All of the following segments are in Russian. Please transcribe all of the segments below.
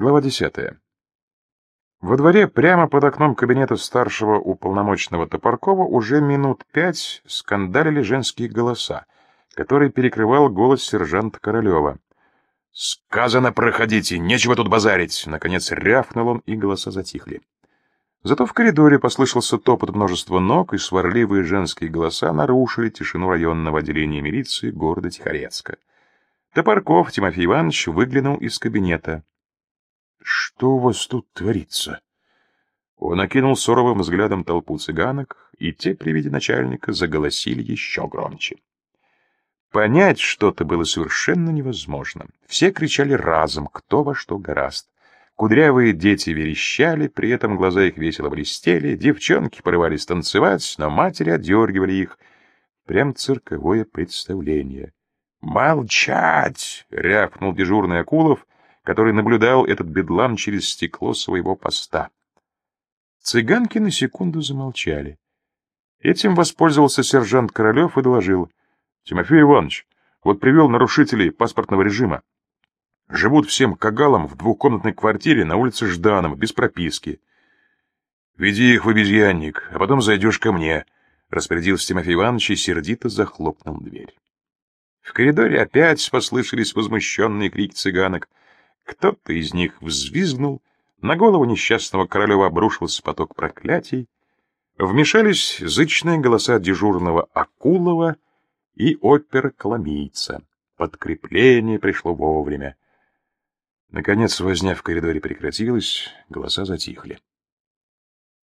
Глава 10. Во дворе, прямо под окном кабинета старшего уполномоченного Топоркова, уже минут пять скандалили женские голоса, которые перекрывал голос сержанта Королева. «Сказано, проходите, нечего тут базарить!» Наконец рявкнул он, и голоса затихли. Зато в коридоре послышался топот множества ног, и сварливые женские голоса нарушили тишину районного отделения милиции города Тихорецка. Топорков Тимофей Иванович выглянул из кабинета. Что у вас тут творится? Он окинул суровым взглядом толпу цыганок, и те при виде начальника заголосили еще громче. Понять что-то было совершенно невозможно. Все кричали разом, кто во что гораст. Кудрявые дети верещали, при этом глаза их весело блестели, девчонки порывались танцевать, но матери отдергивали их. Прям цирковое представление. «Молчать!» — рявкнул дежурный Акулов, который наблюдал этот бедлам через стекло своего поста. Цыганки на секунду замолчали. Этим воспользовался сержант Королев и доложил. «Тимофей Иванович, вот привел нарушителей паспортного режима. Живут всем кагалом в двухкомнатной квартире на улице Жданова, без прописки. Веди их в обезьянник, а потом зайдешь ко мне», — распорядился Тимофей Иванович и сердито захлопнул дверь. В коридоре опять послышались возмущенные крики цыганок — кто-то из них взвизгнул, на голову несчастного Королева обрушился поток проклятий, вмешались зычные голоса дежурного Акулова и опера Коломийца. Подкрепление пришло вовремя. Наконец возня в коридоре прекратилась, голоса затихли.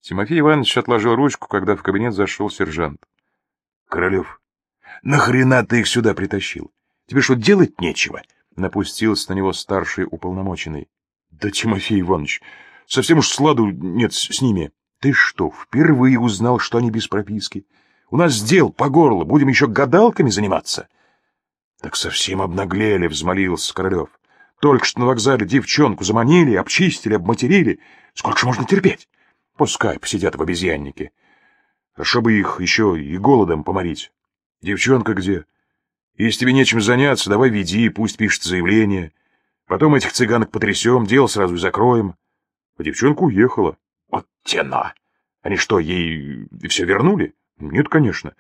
Тимофей Иванович отложил ручку, когда в кабинет зашел сержант. — Королев, нахрена ты их сюда притащил? Тебе что, делать нечего? — Напустился на него старший уполномоченный. — Да, Тимофей Иванович, совсем уж сладу нет с ними. Ты что, впервые узнал, что они без прописки? У нас дел по горло, будем еще гадалками заниматься? — Так совсем обнаглели, — взмолился Королев. Только что на вокзале девчонку заманили, обчистили, обматерили. Сколько же можно терпеть? Пускай посидят в обезьяннике. Хорошо бы их еще и голодом поморить. Девчонка где? — если тебе нечем заняться, давай веди, пусть пишет заявление. Потом этих цыганок потрясем, дело сразу и закроем. А девчонка уехала. Вот тена! Они что, ей все вернули? Нет, конечно.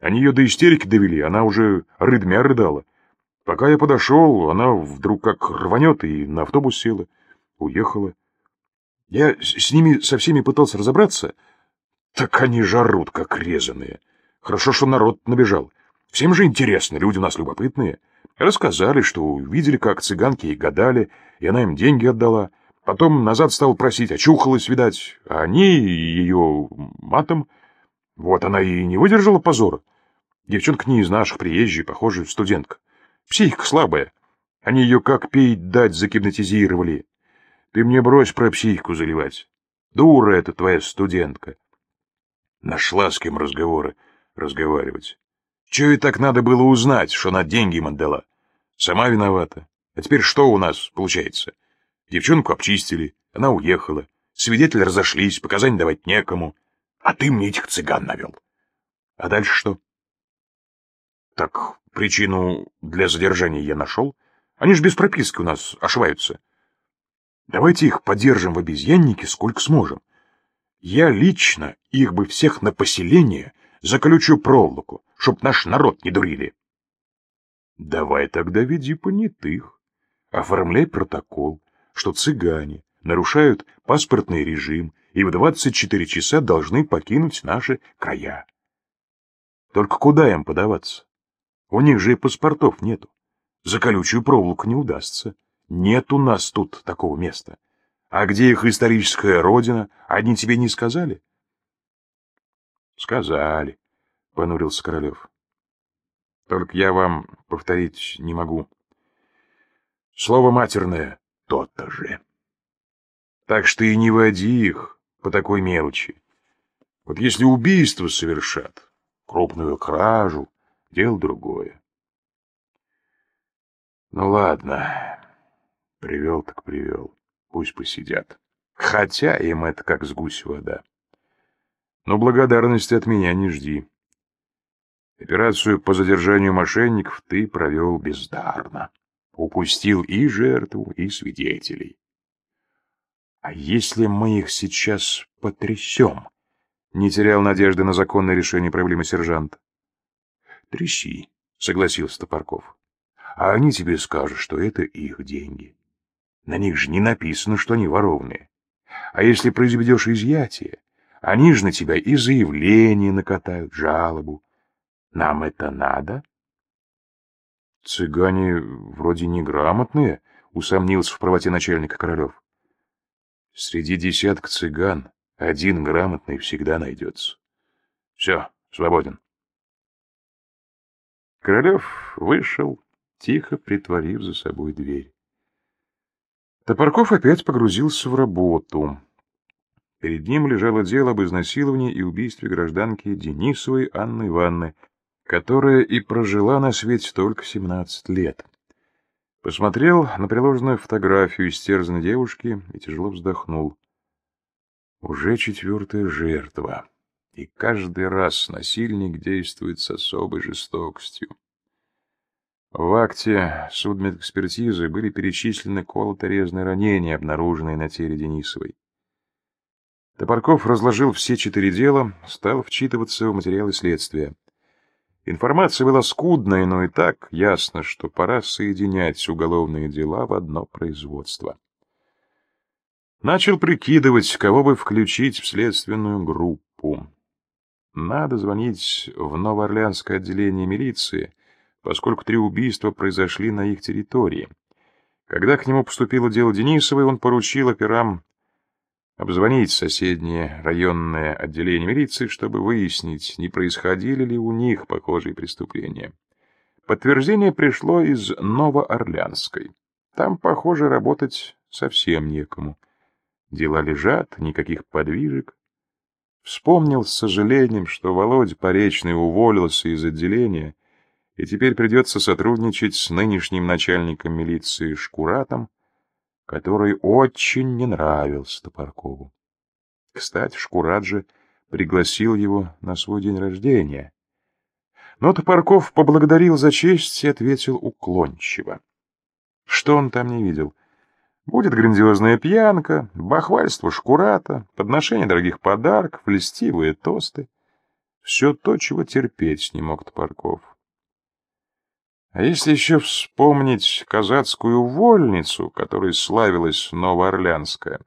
Они ее до истерики довели, она уже рыдмя рыдала. Пока я подошел, она вдруг как рванет и на автобус села. Уехала. Я с ними со всеми пытался разобраться. Так они жарут, как резаные. Хорошо, что народ набежал. Всем же интересно, люди у нас любопытные. Рассказали, что увидели, как цыганки ей гадали, и она им деньги отдала. Потом назад стал просить, очухалась, видать, а они ее матом. Вот она и не выдержала позора. Девчонка не из наших, приезжей, похоже, студентка. Психика слабая. Они ее как петь дать загипнотизировали. Ты мне брось про психику заливать. Дура эта твоя студентка. Нашла с кем разговоры разговаривать. Че и так надо было узнать, что она деньги им отдала? Сама виновата. А теперь что у нас получается? Девчонку обчистили, она уехала. Свидетели разошлись, показания давать некому. А ты мне этих цыган навел. А дальше что? Так, причину для задержания я нашел. Они же без прописки у нас ошиваются. Давайте их подержим в обезьяннике сколько сможем. Я лично их бы всех на поселение за колючую проволоку, чтоб наш народ не дурили. Давай тогда веди понятых. Оформляй протокол, что цыгане нарушают паспортный режим и в 24 часа должны покинуть наши края. Только куда им подаваться? У них же и паспортов нету. За колючую проволоку не удастся. Нет у нас тут такого места. А где их историческая родина, они тебе не сказали? Сказали, понурился Королев. Только я вам повторить не могу. Слово матерное то-то же. Так что и не води их по такой мелочи. Вот если убийство совершат, крупную кражу, дело другое. Ну ладно, привел так привел, пусть посидят. Хотя им это как с гусь вода. Но благодарности от меня не жди. Операцию по задержанию мошенников ты провел бездарно. Упустил и жертву, и свидетелей. А если мы их сейчас потрясем? Не терял надежды на законное решение проблемы сержант. Тряси, согласился Топорков. А они тебе скажут, что это их деньги. На них же не написано, что они воровные. А если произведешь изъятие, они же на тебя и заявление накатают, жалобу. Нам это надо? Цыгане вроде неграмотные, усомнился в правоте начальника Королев. Среди десятка цыган один грамотный всегда найдется. Все, свободен. Королев вышел, тихо притворив за собой дверь. Топорков опять погрузился в работу. Перед ним лежало дело об изнасиловании и убийстве гражданки Денисовой Анны Ивановны, которая и прожила на свете только 17 лет. Посмотрел на приложенную фотографию истерзанной девушки и тяжело вздохнул. Уже четвертая жертва, и каждый раз насильник действует с особой жестокостью. В акте судмедэкспертизы были перечислены колото-резные ранения, обнаруженные на теле Денисовой. Топорков разложил все четыре дела, стал вчитываться в материалы следствия. Информация была скудная, но и так ясно, что пора соединять уголовные дела в одно производство. Начал прикидывать, кого бы включить в следственную группу. Надо звонить в Новоорлеанское отделение милиции, поскольку три убийства произошли на их территории. Когда к нему поступило дело Денисовой, он поручил операм обзвонить соседнее районное отделение милиции, чтобы выяснить, не происходили ли у них похожие преступления. Подтверждение пришло из Новоорлеанской. Там, похоже, работать совсем некому. Дела лежат, никаких подвижек. Вспомнил с сожалением, что Володя Поречный уволился из отделения, и теперь придется сотрудничать с нынешним начальником милиции Шкуратом, который очень не нравился Топоркову. Кстати, Шкурат же пригласил его на свой день рождения. Но Топорков поблагодарил за честь и ответил уклончиво. Что он там не видел? Будет грандиозная пьянка, бахвальство Шкурата, подношение дорогих подарков, льстивые тосты. Все то, чего терпеть не мог Топорков. А если еще вспомнить казацкую вольницу, которой славилась Новоорлянская,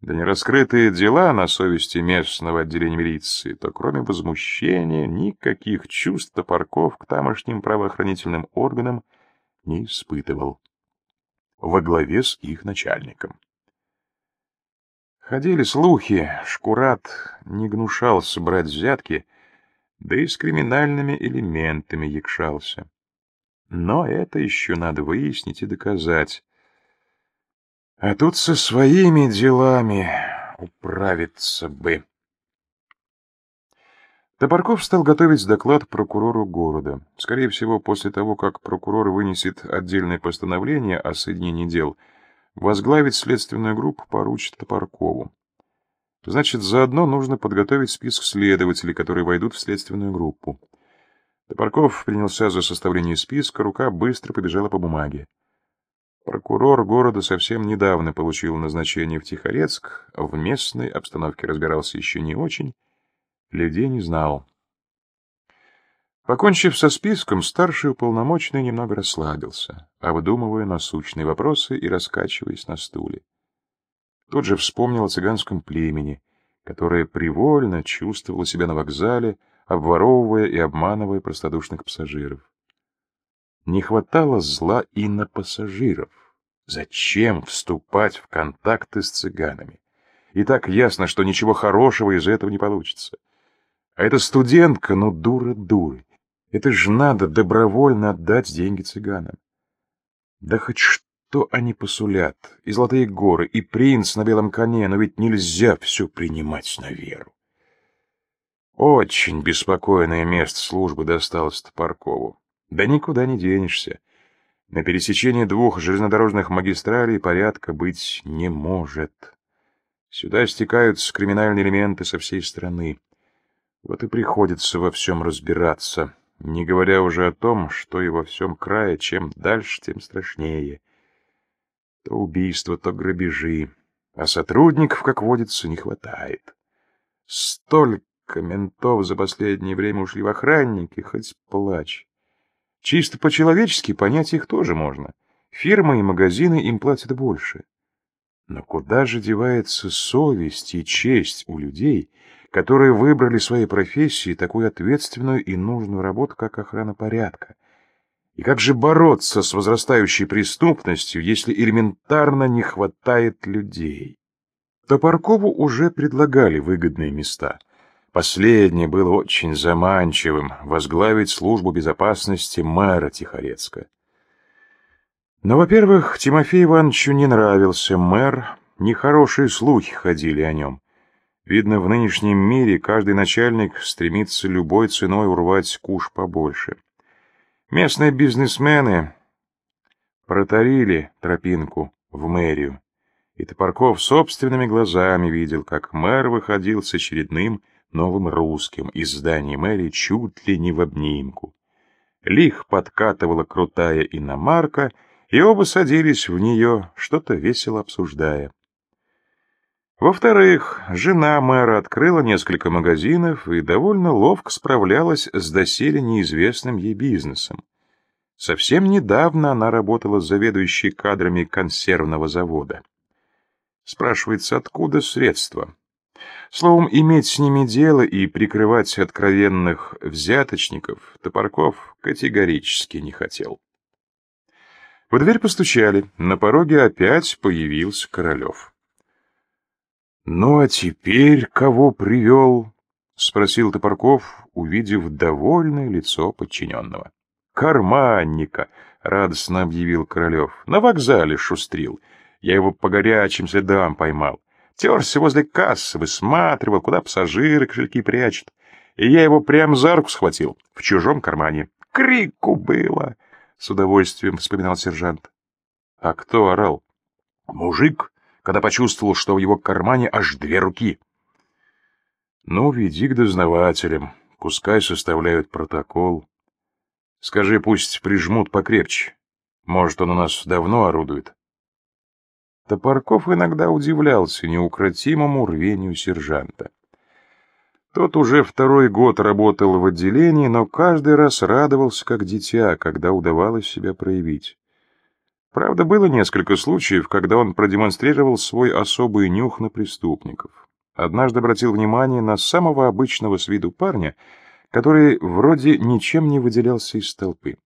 да нераскрытые дела на совести местного отделения милиции, то кроме возмущения никаких чувств топорков к тамошним правоохранительным органам не испытывал. Во главе с их начальником. Ходили слухи, Шкурат не гнушался брать взятки, да и с криминальными элементами якшался. Но это еще надо выяснить и доказать. А тут со своими делами управиться бы. Топорков стал готовить доклад прокурору города. Скорее всего, после того, как прокурор вынесет отдельное постановление о соединении дел, возглавить следственную группу поручит Топоркову. Значит, заодно нужно подготовить список следователей, которые войдут в следственную группу. Топорков принялся за составление списка, рука быстро побежала по бумаге. Прокурор города совсем недавно получил назначение в Тихорецк, в местной обстановке разбирался еще не очень, людей не знал. Покончив со списком, старший уполномоченный немного расслабился, обдумывая насущные вопросы и раскачиваясь на стуле. Тут же вспомнил о цыганском племени, которое привольно чувствовало себя на вокзале, обворовывая и обманывая простодушных пассажиров. Не хватало зла и на пассажиров. Зачем вступать в контакты с цыганами? И так ясно, что ничего хорошего из этого не получится. А эта студентка, ну, дура дуры. Это ж надо добровольно отдать деньги цыганам. Да хоть что они посулят, и золотые горы, и принц на белом коне, но ведь нельзя все принимать на веру. Очень беспокойное место службы досталось Топоркову. Да никуда не денешься. На пересечении двух железнодорожных магистралей порядка быть не может. Сюда стекаются криминальные элементы со всей страны. Вот и приходится во всем разбираться, не говоря уже о том, что и во всем крае, чем дальше, тем страшнее. То убийства, то грабежи. а сотрудников, как водится, не хватает. Столько ментов за последнее время ушли в охранники, хоть плачь. Чисто по-человечески понять их тоже можно. Фирмы и магазины им платят больше. Но куда же девается совесть и честь у людей, которые выбрали своей профессии такую ответственную и нужную работу, как охрана порядка? И как же бороться с возрастающей преступностью, если элементарно не хватает людей? Топоркову уже предлагали выгодные места. Последнее было очень заманчивым — возглавить службу безопасности мэра Тихорецка. Но, во-первых, Тимофею Ивановичу не нравился мэр, нехорошие слухи ходили о нем. Видно, в нынешнем мире каждый начальник стремится любой ценой урвать куш побольше. Местные бизнесмены протарили тропинку в мэрию, и Топорков собственными глазами видел, как мэр выходил с очередным новым русским из мэрии чуть ли не в обнимку. Лих подкатывала крутая иномарка — и оба садились в нее, что-то весело обсуждая. Во-вторых, жена мэра открыла несколько магазинов и довольно ловко справлялась с доселе неизвестным ей бизнесом. Совсем недавно она работала заведующей кадрами консервного завода. Спрашивается, откуда средства? Словом, иметь с ними дело и прикрывать откровенных взяточников Топорков категорически не хотел. В дверь постучали. На пороге опять появился Королев. «Ну, а теперь кого привел?» — спросил Топорков, увидев довольное лицо подчиненного. «Карманника!» — радостно объявил Королев. «На вокзале шустрил. Я его по горячим следам поймал. Терся возле кассы, высматривал, куда пассажиры кошельки прячут. И я его прямо за руку схватил, в чужом кармане. Крику было!» с удовольствием вспоминал сержант. А кто орал? Мужик, когда почувствовал, что в его кармане аж две руки. Ну, веди к дознавателям, пускай составляют протокол. Скажи, пусть прижмут покрепче. Может, он у нас давно орудует. Топорков иногда удивлялся неукротимому рвению сержанта. Тот уже второй год работал в отделении, но каждый раз радовался как дитя, когда удавалось себя проявить. Правда, было несколько случаев, когда он продемонстрировал свой особый нюх на преступников. Однажды обратил внимание на самого обычного с виду парня, который вроде ничем не выделялся из толпы.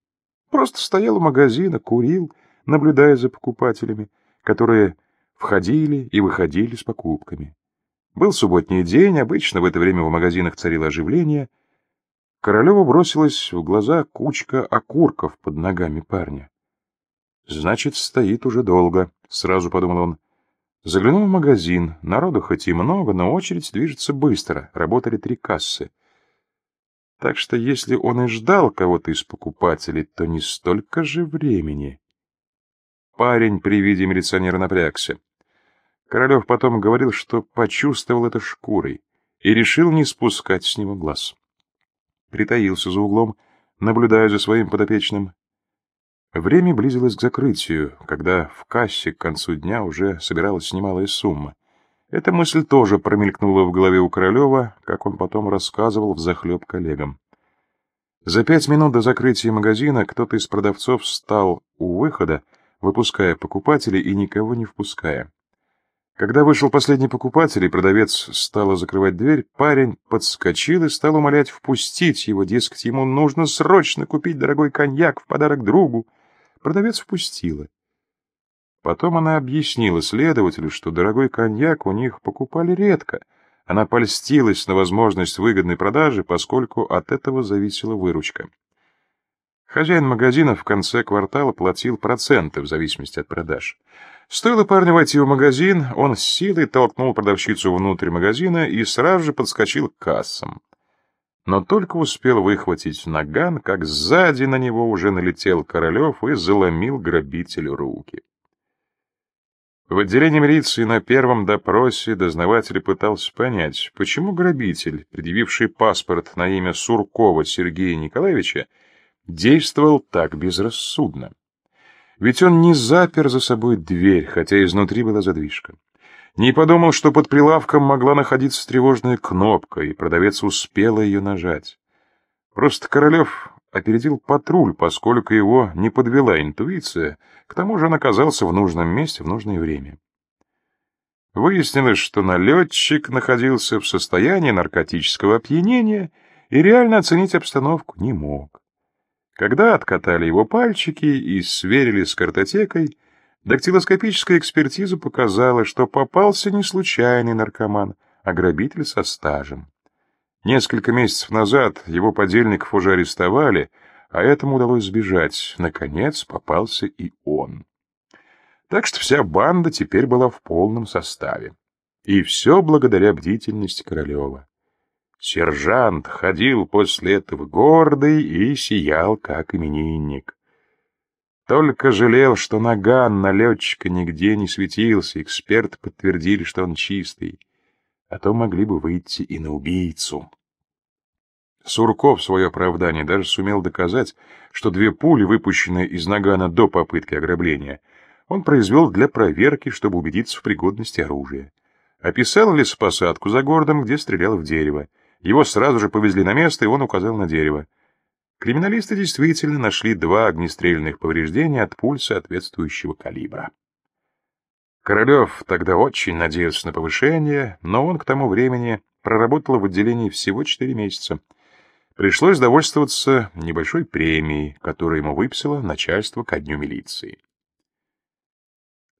Просто стоял у магазина, курил, наблюдая за покупателями, которые входили и выходили с покупками. Был субботний день, обычно в это время в магазинах царило оживление. Королеву бросилась в глаза кучка окурков под ногами парня. «Значит, стоит уже долго», — сразу подумал он. Заглянул в магазин. Народу хоть и много, но очередь движется быстро. Работали три кассы. Так что если он и ждал кого-то из покупателей, то не столько же времени. Парень при виде милиционера напрягся. Королев потом говорил, что почувствовал это шкурой и решил не спускать с него глаз. Притаился за углом, наблюдая за своим подопечным. Время близилось к закрытию, когда в кассе к концу дня уже собиралась немалая сумма. Эта мысль тоже промелькнула в голове у Королева, как он потом рассказывал взахлеб коллегам. За пять минут до закрытия магазина кто-то из продавцов встал у выхода, выпуская покупателей и никого не впуская. Когда вышел последний покупатель, и продавец стала закрывать дверь, парень подскочил и стал умолять впустить его, дескать, ему нужно срочно купить дорогой коньяк в подарок другу. Продавец впустила. Потом она объяснила следователю, что дорогой коньяк у них покупали редко. Она польстилась на возможность выгодной продажи, поскольку от этого зависела выручка. Хозяин магазина в конце квартала платил проценты в зависимости от продаж. Стоило парню войти в магазин, он с силой толкнул продавщицу внутрь магазина и сразу же подскочил к кассам. Но только успел выхватить наган, как сзади на него уже налетел Королев и заломил грабителю руки. В отделении милиции на первом допросе дознаватель пытался понять, почему грабитель, предъявивший паспорт на имя Суркова Сергея Николаевича, действовал так безрассудно. Ведь он не запер за собой дверь, хотя изнутри была задвижка. Не подумал, что под прилавком могла находиться тревожная кнопка, и продавец успела ее нажать. Просто Королев опередил патруль, поскольку его не подвела интуиция, к тому же он оказался в нужном месте в нужное время. Выяснилось, что налетчик находился в состоянии наркотического опьянения и реально оценить обстановку не мог. Когда откатали его пальчики и сверили с картотекой, дактилоскопическая экспертиза показала, что попался не случайный наркоман, а грабитель со стажем. Несколько месяцев назад его подельников уже арестовали, а этому удалось сбежать. Наконец попался и он. Так что вся банда теперь была в полном составе. И все благодаря бдительности Королева. Сержант ходил после этого гордый и сиял, как именинник. Только жалел, что наган налетчика нигде не светился, эксперты подтвердили, что он чистый а то могли бы выйти и на убийцу. Сурков свое оправдание даже сумел доказать, что две пули, выпущенные из нагана до попытки ограбления, он произвел для проверки, чтобы убедиться в пригодности оружия. Описал лесопосадку за городом, где стрелял в дерево. Его сразу же повезли на место, и он указал на дерево. Криминалисты действительно нашли два огнестрельных повреждения от пуль соответствующего калибра. Королев тогда очень надеялся на повышение, но он к тому времени проработал в отделении всего четыре месяца. Пришлось довольствоваться небольшой премией, которую ему выписало начальство ко дню милиции.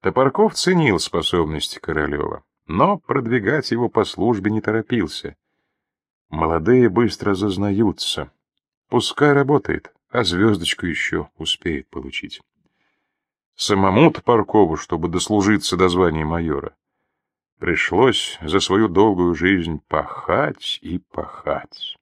Топорков ценил способности Королева, но продвигать его по службе не торопился. Молодые быстро зазнаются. Пускай работает, а звездочку еще успеет получить. Самому-то Паркову, чтобы дослужиться до звания майора, пришлось за свою долгую жизнь пахать и пахать.